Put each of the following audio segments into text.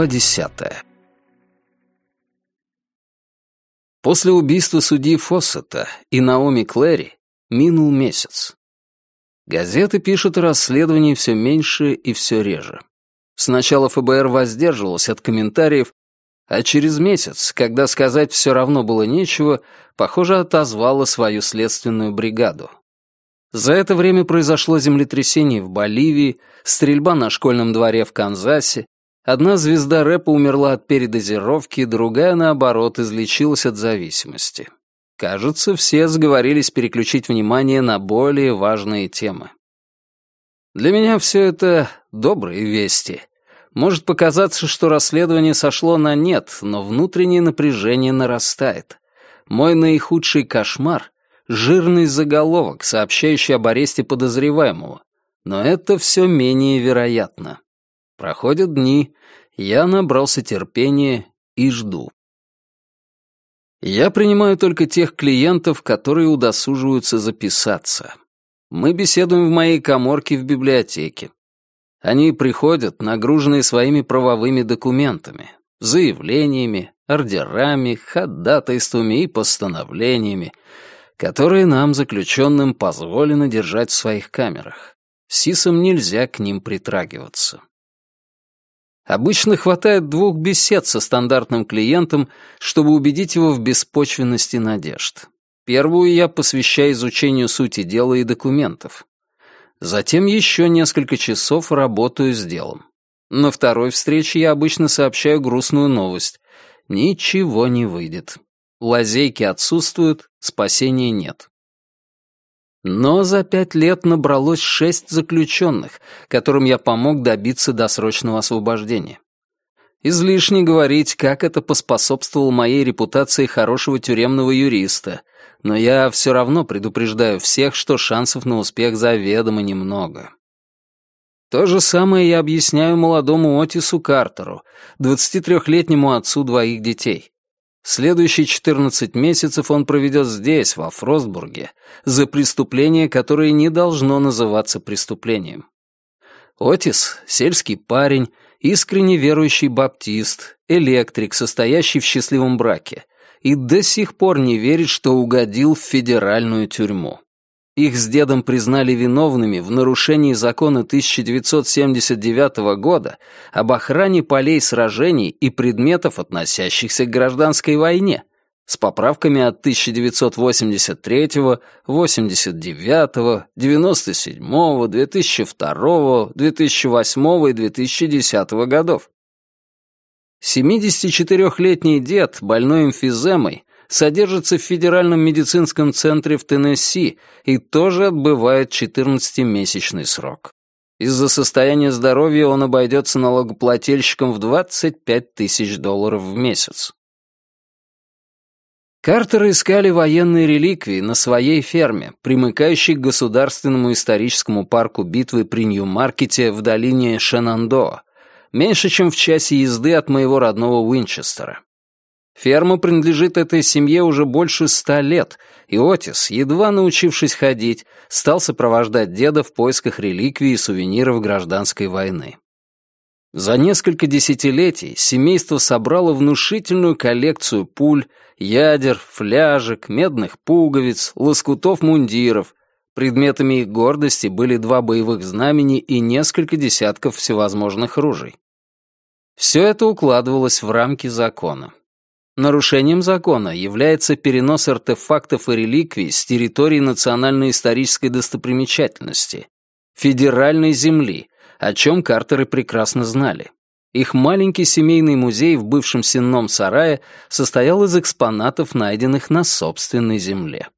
Глава десятая. После убийства судьи Фоссета и Наоми Клэри минул месяц. Газеты пишут о расследовании все меньше и все реже. Сначала ФБР воздерживалось от комментариев, а через месяц, когда сказать все равно было нечего, похоже, отозвала свою следственную бригаду. За это время произошло землетрясение в Боливии, стрельба на школьном дворе в Канзасе, одна звезда рэпа умерла от передозировки, другая, наоборот, излечилась от зависимости. Кажется, все сговорились переключить внимание на более важные темы. Для меня все это добрые вести. Может показаться, что расследование сошло на нет, но внутреннее напряжение нарастает. Мой наихудший кошмар — жирный заголовок, сообщающий об аресте подозреваемого. Но это все менее вероятно. Проходят дни, я набрался терпения и жду. Я принимаю только тех клиентов, которые удосуживаются записаться. Мы беседуем в моей коморке в библиотеке. Они приходят, нагруженные своими правовыми документами, заявлениями, ордерами, ходатайствами и постановлениями, которые нам, заключенным, позволено держать в своих камерах. СИСам нельзя к ним притрагиваться. Обычно хватает двух бесед со стандартным клиентом, чтобы убедить его в беспочвенности надежд. Первую я посвящаю изучению сути дела и документов. Затем еще несколько часов работаю с делом. На второй встрече я обычно сообщаю грустную новость. Ничего не выйдет. Лазейки отсутствуют, спасения нет. Но за пять лет набралось шесть заключенных, которым я помог добиться досрочного освобождения. Излишне говорить, как это поспособствовало моей репутации хорошего тюремного юриста, но я все равно предупреждаю всех, что шансов на успех заведомо немного. То же самое я объясняю молодому Отису Картеру, 23-летнему отцу двоих детей. Следующие 14 месяцев он проведет здесь, во Фростбурге, за преступление, которое не должно называться преступлением. Отис — сельский парень, искренне верующий баптист, электрик, состоящий в счастливом браке, и до сих пор не верит, что угодил в федеральную тюрьму. Их с дедом признали виновными в нарушении закона 1979 года об охране полей сражений и предметов, относящихся к гражданской войне, с поправками от 1983, 89, 97, 2002, 2008 и 2010 годов. 74-летний дед, больной эмфиземой, содержится в Федеральном медицинском центре в Теннесси и тоже отбывает 14-месячный срок. Из-за состояния здоровья он обойдется налогоплательщикам в 25 тысяч долларов в месяц. Картеры искали военные реликвии на своей ферме, примыкающей к Государственному историческому парку битвы при Нью-Маркете в долине Шенандоа, меньше чем в часе езды от моего родного Уинчестера. Ферма принадлежит этой семье уже больше ста лет, и Отис, едва научившись ходить, стал сопровождать деда в поисках реликвий и сувениров гражданской войны. За несколько десятилетий семейство собрало внушительную коллекцию пуль, ядер, фляжек, медных пуговиц, лоскутов мундиров. Предметами их гордости были два боевых знамени и несколько десятков всевозможных ружей. Все это укладывалось в рамки закона. Нарушением закона является перенос артефактов и реликвий с территории национально-исторической достопримечательности, федеральной земли, о чем Картеры прекрасно знали. Их маленький семейный музей в бывшем сенном сарае состоял из экспонатов, найденных на собственной земле.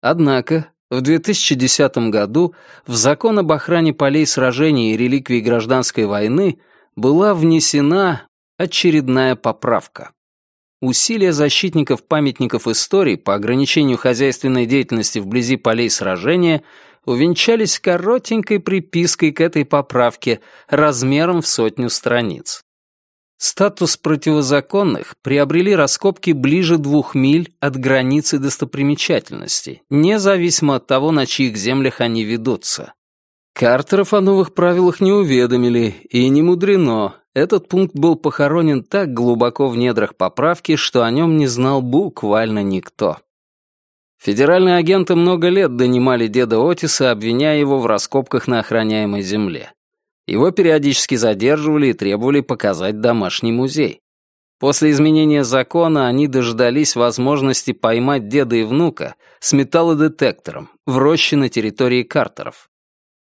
Однако в 2010 году в закон об охране полей сражений и реликвий гражданской войны была внесена очередная поправка. Усилия защитников памятников истории по ограничению хозяйственной деятельности вблизи полей сражения увенчались коротенькой припиской к этой поправке размером в сотню страниц. Статус противозаконных приобрели раскопки ближе двух миль от границы достопримечательности, независимо от того, на чьих землях они ведутся. Картеров о новых правилах не уведомили, и не мудрено, Этот пункт был похоронен так глубоко в недрах поправки, что о нем не знал буквально никто. Федеральные агенты много лет донимали деда Отиса, обвиняя его в раскопках на охраняемой земле. Его периодически задерживали и требовали показать домашний музей. После изменения закона они дождались возможности поймать деда и внука с металлодетектором в роще на территории Картеров.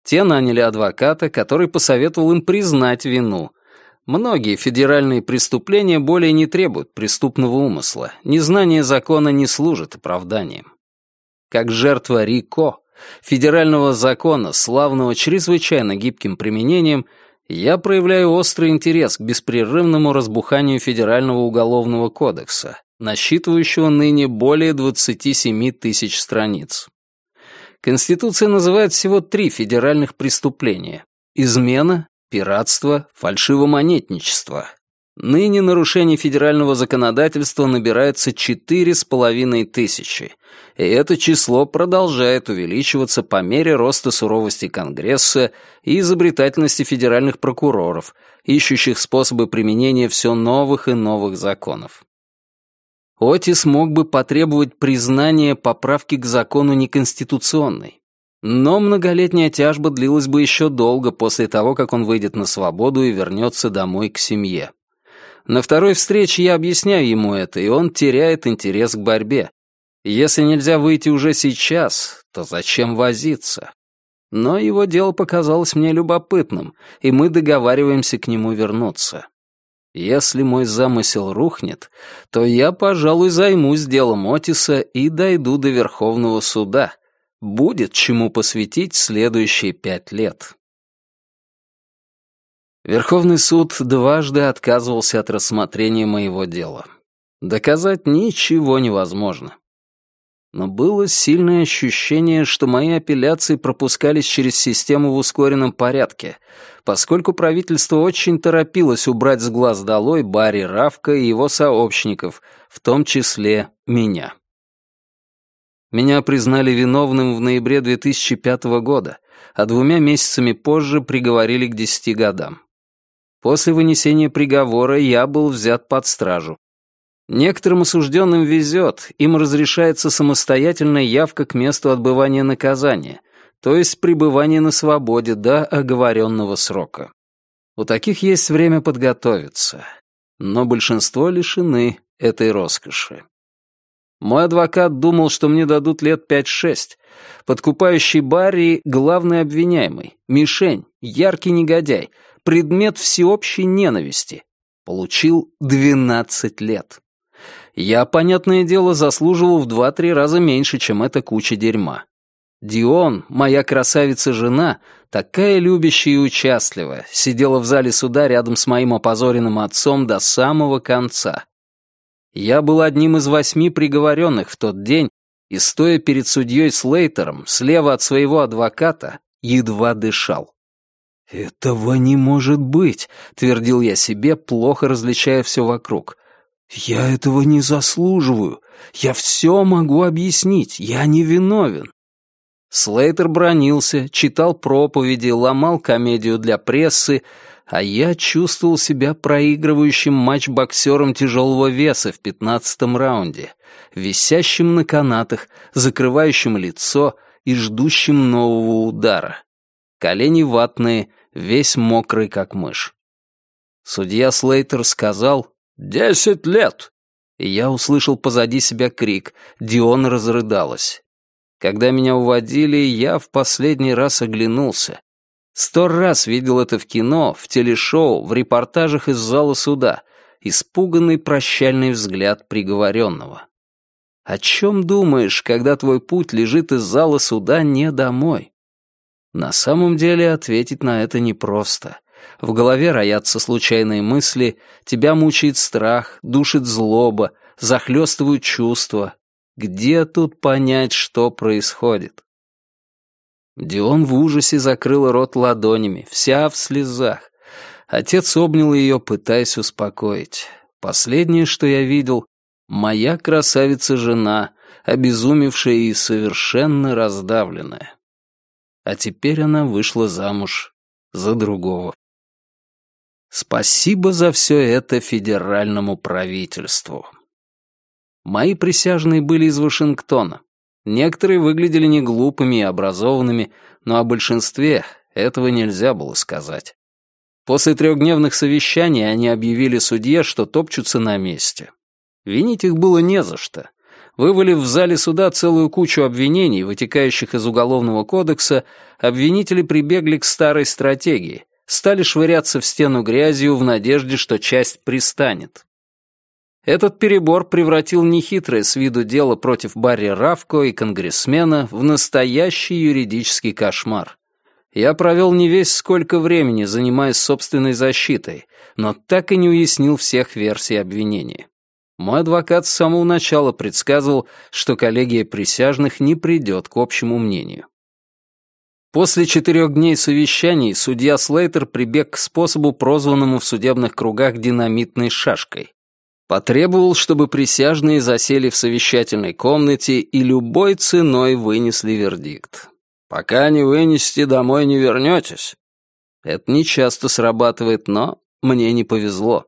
Те наняли адвоката, который посоветовал им признать вину. Многие федеральные преступления более не требуют преступного умысла. Незнание закона не служит оправданием. Как жертва Рико, федерального закона, славного чрезвычайно гибким применением, я проявляю острый интерес к беспрерывному разбуханию Федерального уголовного кодекса, насчитывающего ныне более 27 тысяч страниц. Конституция называет всего три федеральных преступления – измена, пиратство, фальшивомонетничество. Ныне нарушений федерального законодательства набирается четыре с половиной тысячи, и это число продолжает увеличиваться по мере роста суровости Конгресса и изобретательности федеральных прокуроров, ищущих способы применения все новых и новых законов. Отис мог бы потребовать признания поправки к закону неконституционной. Но многолетняя тяжба длилась бы еще долго после того, как он выйдет на свободу и вернется домой к семье. На второй встрече я объясняю ему это, и он теряет интерес к борьбе. Если нельзя выйти уже сейчас, то зачем возиться? Но его дело показалось мне любопытным, и мы договариваемся к нему вернуться. Если мой замысел рухнет, то я, пожалуй, займусь делом Отиса и дойду до Верховного суда. Будет чему посвятить следующие пять лет. Верховный суд дважды отказывался от рассмотрения моего дела. Доказать ничего невозможно но было сильное ощущение, что мои апелляции пропускались через систему в ускоренном порядке, поскольку правительство очень торопилось убрать с глаз долой Барри Равка и его сообщников, в том числе меня. Меня признали виновным в ноябре 2005 года, а двумя месяцами позже приговорили к 10 годам. После вынесения приговора я был взят под стражу, Некоторым осужденным везет, им разрешается самостоятельная явка к месту отбывания наказания, то есть пребывание на свободе до оговоренного срока. У таких есть время подготовиться, но большинство лишены этой роскоши. Мой адвокат думал, что мне дадут лет пять-шесть. Подкупающий Барри — главный обвиняемый, мишень, яркий негодяй, предмет всеобщей ненависти. Получил двенадцать лет я, понятное дело, заслуживал в два-три раза меньше, чем эта куча дерьма. Дион, моя красавица-жена, такая любящая и участливая, сидела в зале суда рядом с моим опозоренным отцом до самого конца. Я был одним из восьми приговоренных в тот день, и, стоя перед судьей Слейтером, слева от своего адвоката, едва дышал. «Этого не может быть», — твердил я себе, плохо различая все вокруг. «Я этого не заслуживаю. Я все могу объяснить. Я не виновен». Слейтер бронился, читал проповеди, ломал комедию для прессы, а я чувствовал себя проигрывающим матч боксером тяжелого веса в пятнадцатом раунде, висящим на канатах, закрывающим лицо и ждущим нового удара. Колени ватные, весь мокрый, как мышь. Судья Слейтер сказал, «Десять лет!» И я услышал позади себя крик. Дион разрыдалась. Когда меня уводили, я в последний раз оглянулся. Сто раз видел это в кино, в телешоу, в репортажах из зала суда. Испуганный прощальный взгляд приговоренного. О чем думаешь, когда твой путь лежит из зала суда не домой? На самом деле ответить на это непросто. В голове роятся случайные мысли, тебя мучает страх, душит злоба, захлестывают чувства. Где тут понять, что происходит? Дион в ужасе закрыла рот ладонями, вся в слезах. Отец обнял ее, пытаясь успокоить. Последнее, что я видел, моя красавица-жена, обезумевшая и совершенно раздавленная. А теперь она вышла замуж за другого. Спасибо за все это федеральному правительству. Мои присяжные были из Вашингтона. Некоторые выглядели не глупыми и образованными, но о большинстве этого нельзя было сказать. После трехдневных совещаний они объявили судье, что топчутся на месте. Винить их было не за что. Вывалив в зале суда целую кучу обвинений, вытекающих из Уголовного кодекса, обвинители прибегли к старой стратегии, стали швыряться в стену грязью в надежде, что часть пристанет. Этот перебор превратил нехитрое с виду дело против Барри Равко и конгрессмена в настоящий юридический кошмар. Я провел не весь сколько времени, занимаясь собственной защитой, но так и не уяснил всех версий обвинения. Мой адвокат с самого начала предсказывал, что коллегия присяжных не придет к общему мнению. После четырех дней совещаний судья Слейтер прибег к способу, прозванному в судебных кругах динамитной шашкой. Потребовал, чтобы присяжные засели в совещательной комнате и любой ценой вынесли вердикт. «Пока не вынесете, домой не вернетесь». Это не часто срабатывает, но мне не повезло.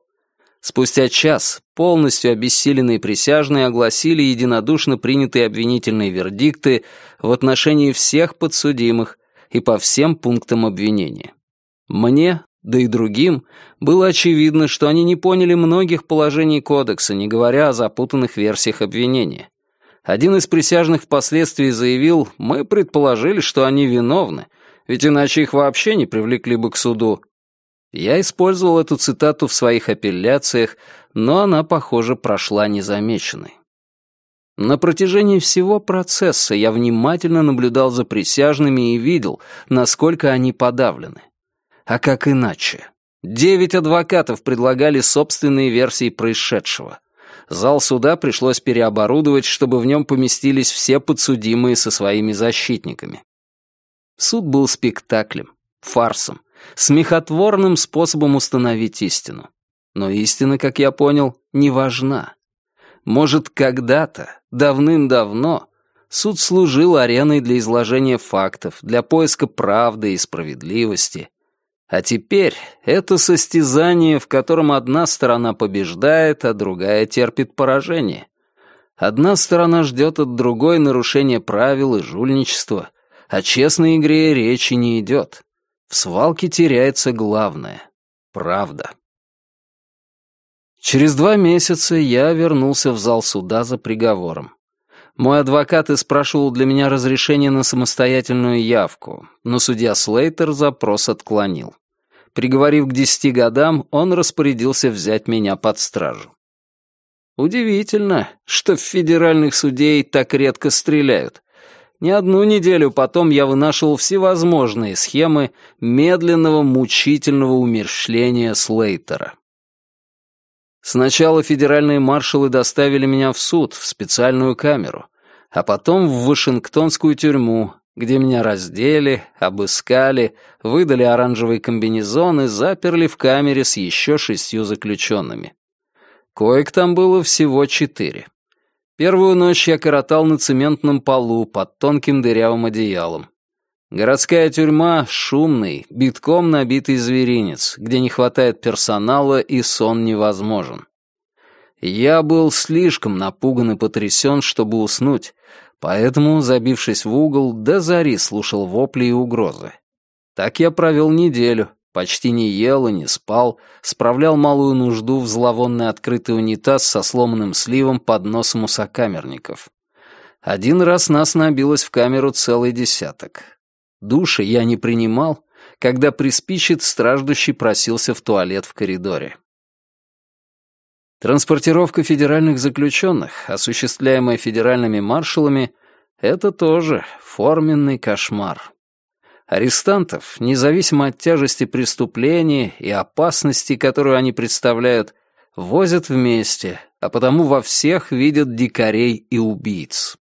Спустя час полностью обессиленные присяжные огласили единодушно принятые обвинительные вердикты в отношении всех подсудимых и по всем пунктам обвинения. Мне да и другим, было очевидно, что они не поняли многих положений кодекса, не говоря о запутанных версиях обвинения. Один из присяжных впоследствии заявил, мы предположили, что они виновны, ведь иначе их вообще не привлекли бы к суду. Я использовал эту цитату в своих апелляциях, но она, похоже, прошла незамеченной. На протяжении всего процесса я внимательно наблюдал за присяжными и видел, насколько они подавлены. А как иначе? Девять адвокатов предлагали собственные версии происшедшего. Зал суда пришлось переоборудовать, чтобы в нем поместились все подсудимые со своими защитниками. Суд был спектаклем, фарсом, смехотворным способом установить истину. Но истина, как я понял, не важна. Может, когда-то, давным-давно, суд служил ареной для изложения фактов, для поиска правды и справедливости, а теперь это состязание, в котором одна сторона побеждает, а другая терпит поражение. Одна сторона ждет от другой нарушения правил и жульничества, о честной игре речи не идет. В свалке теряется главное — правда. Через два месяца я вернулся в зал суда за приговором. Мой адвокат и спрашивал для меня разрешение на самостоятельную явку, но судья Слейтер запрос отклонил. Приговорив к десяти годам, он распорядился взять меня под стражу. Удивительно, что в федеральных судей так редко стреляют. Не одну неделю потом я вынашивал всевозможные схемы медленного мучительного умерщвления Слейтера. Сначала федеральные маршалы доставили меня в суд, в специальную камеру, а потом в Вашингтонскую тюрьму, где меня раздели, обыскали, выдали оранжевый комбинезон и заперли в камере с еще шестью заключенными. Коек там было всего четыре. Первую ночь я коротал на цементном полу под тонким дырявым одеялом. Городская тюрьма — шумный, битком набитый зверинец, где не хватает персонала и сон невозможен. Я был слишком напуган и потрясен, чтобы уснуть, поэтому, забившись в угол, до зари слушал вопли и угрозы. Так я провел неделю, почти не ел и не спал, справлял малую нужду в зловонный открытый унитаз со сломанным сливом под носом у сокамерников. Один раз нас набилось в камеру целый десяток. Души я не принимал, когда приспичит, страждущий просился в туалет в коридоре. Транспортировка федеральных заключенных, осуществляемая федеральными маршалами, это тоже форменный кошмар. Арестантов, независимо от тяжести преступления и опасности, которую они представляют, возят вместе, а потому во всех видят дикарей и убийц.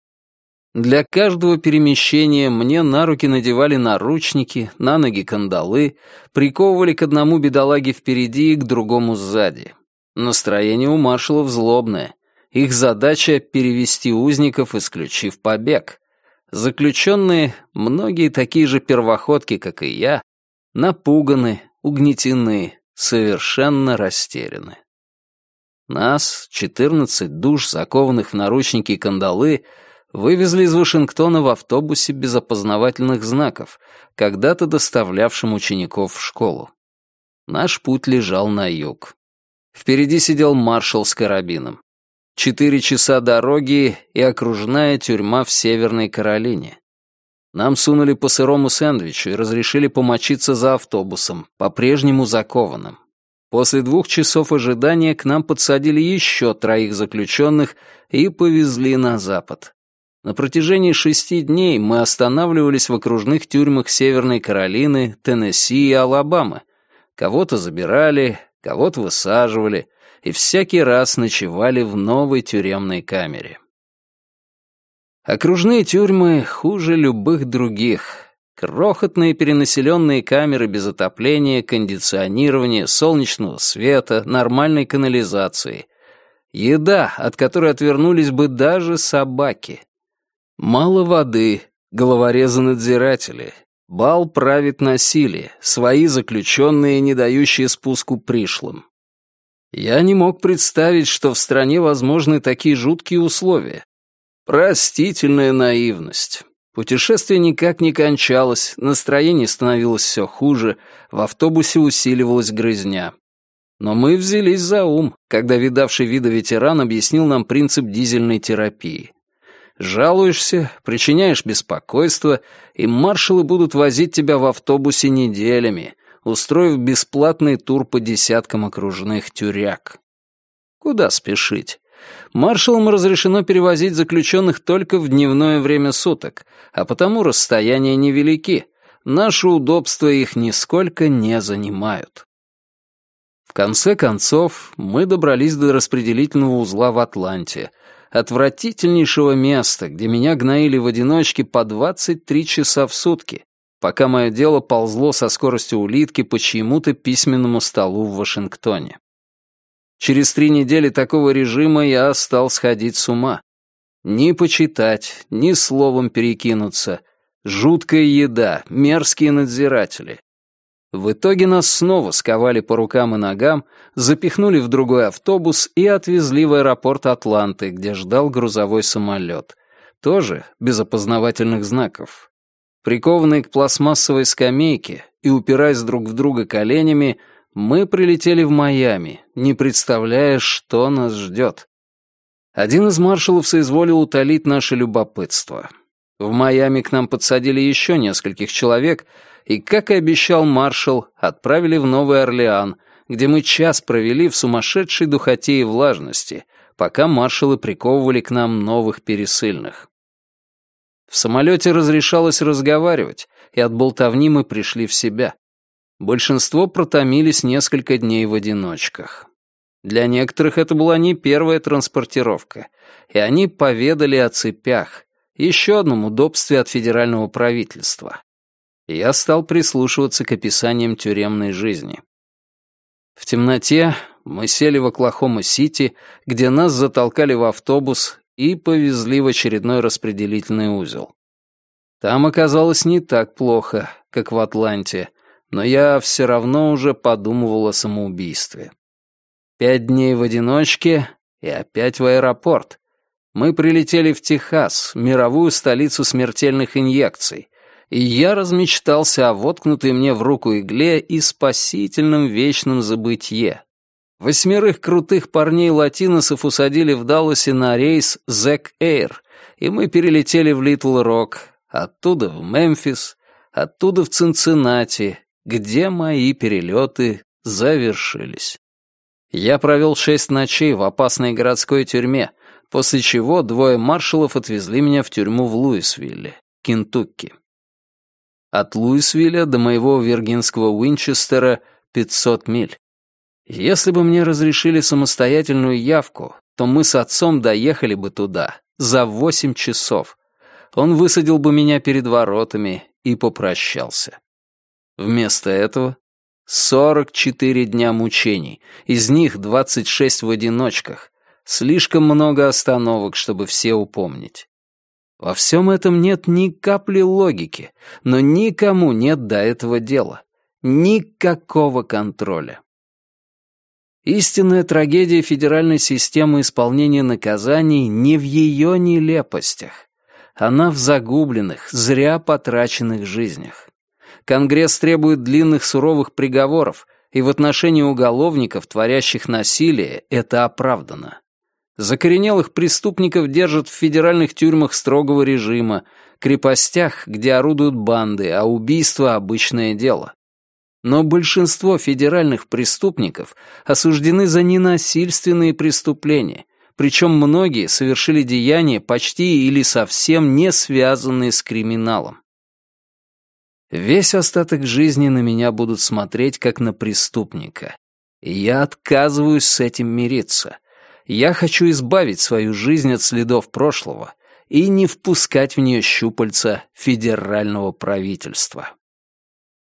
Для каждого перемещения мне на руки надевали наручники, на ноги кандалы, приковывали к одному бедолаге впереди и к другому сзади. Настроение у маршалов злобное. Их задача — перевести узников, исключив побег. Заключенные, многие такие же первоходки, как и я, напуганы, угнетены, совершенно растеряны. Нас, 14 душ, закованных в наручники и кандалы, вывезли из Вашингтона в автобусе без опознавательных знаков, когда-то доставлявшим учеников в школу. Наш путь лежал на юг. Впереди сидел маршал с карабином. Четыре часа дороги и окружная тюрьма в Северной Каролине. Нам сунули по сырому сэндвичу и разрешили помочиться за автобусом, по-прежнему закованным. После двух часов ожидания к нам подсадили еще троих заключенных и повезли на запад. На протяжении шести дней мы останавливались в окружных тюрьмах Северной Каролины, Теннесси и Алабамы. Кого-то забирали, кого-то высаживали, и всякий раз ночевали в новой тюремной камере. Окружные тюрьмы хуже любых других. Крохотные перенаселенные камеры без отопления, кондиционирования, солнечного света, нормальной канализации. Еда, от которой отвернулись бы даже собаки. Мало воды, головорезы-надзиратели. Бал правит насилие, свои заключенные, не дающие спуску пришлым. Я не мог представить, что в стране возможны такие жуткие условия, Простительная наивность. Путешествие никак не кончалось, настроение становилось все хуже, в автобусе усиливалась грызня. Но мы взялись за ум, когда видавший вида ветеран объяснил нам принцип дизельной терапии. Жалуешься, причиняешь беспокойство, и маршалы будут возить тебя в автобусе неделями, устроив бесплатный тур по десяткам окружных тюряк. Куда спешить? Маршалам разрешено перевозить заключенных только в дневное время суток, а потому расстояния невелики. Наши удобства их нисколько не занимают. В конце концов, мы добрались до распределительного узла в Атланте, отвратительнейшего места, где меня гноили в одиночке по 23 часа в сутки, пока мое дело ползло со скоростью улитки по чьему-то письменному столу в Вашингтоне. Через три недели такого режима я стал сходить с ума. Ни почитать, ни словом перекинуться. Жуткая еда, мерзкие надзиратели. В итоге нас снова сковали по рукам и ногам, запихнули в другой автобус и отвезли в аэропорт Атланты, где ждал грузовой самолет. Тоже без опознавательных знаков. Прикованные к пластмассовой скамейке и упираясь друг в друга коленями, мы прилетели в Майами, не представляя, что нас ждет. Один из маршалов соизволил утолить наше любопытство. В Майами к нам подсадили еще нескольких человек, и, как и обещал маршал, отправили в Новый Орлеан, где мы час провели в сумасшедшей духоте и влажности, пока маршалы приковывали к нам новых пересыльных. В самолете разрешалось разговаривать, и от болтовни мы пришли в себя. Большинство протомились несколько дней в одиночках. Для некоторых это была не первая транспортировка, и они поведали о цепях, еще одном удобстве от федерального правительства. Я стал прислушиваться к описаниям тюремной жизни. В темноте мы сели в Оклахома-Сити, где нас затолкали в автобус и повезли в очередной распределительный узел. Там оказалось не так плохо, как в Атланте — но я все равно уже подумывал о самоубийстве. Пять дней в одиночке и опять в аэропорт. Мы прилетели в Техас, мировую столицу смертельных инъекций, и я размечтался о воткнутой мне в руку игле и спасительном вечном забытье. Восьмерых крутых парней-латиносов усадили в Далласе на рейс «Зэк Эйр», и мы перелетели в Литл-Рок, оттуда в Мемфис, оттуда в Цинциннати, где мои перелеты завершились. Я провел шесть ночей в опасной городской тюрьме, после чего двое маршалов отвезли меня в тюрьму в Луисвилле, Кентукки. От Луисвилля до моего виргинского Уинчестера 500 миль. Если бы мне разрешили самостоятельную явку, то мы с отцом доехали бы туда за восемь часов. Он высадил бы меня перед воротами и попрощался. Вместо этого 44 дня мучений, из них 26 в одиночках. Слишком много остановок, чтобы все упомнить. Во всем этом нет ни капли логики, но никому нет до этого дела. Никакого контроля. Истинная трагедия федеральной системы исполнения наказаний не в ее нелепостях. Она в загубленных, зря потраченных жизнях. Конгресс требует длинных суровых приговоров, и в отношении уголовников, творящих насилие, это оправдано. Закоренелых преступников держат в федеральных тюрьмах строгого режима, крепостях, где орудуют банды, а убийство — обычное дело. Но большинство федеральных преступников осуждены за ненасильственные преступления, причем многие совершили деяния почти или совсем не связанные с криминалом. Весь остаток жизни на меня будут смотреть как на преступника. Я отказываюсь с этим мириться. Я хочу избавить свою жизнь от следов прошлого и не впускать в нее щупальца федерального правительства.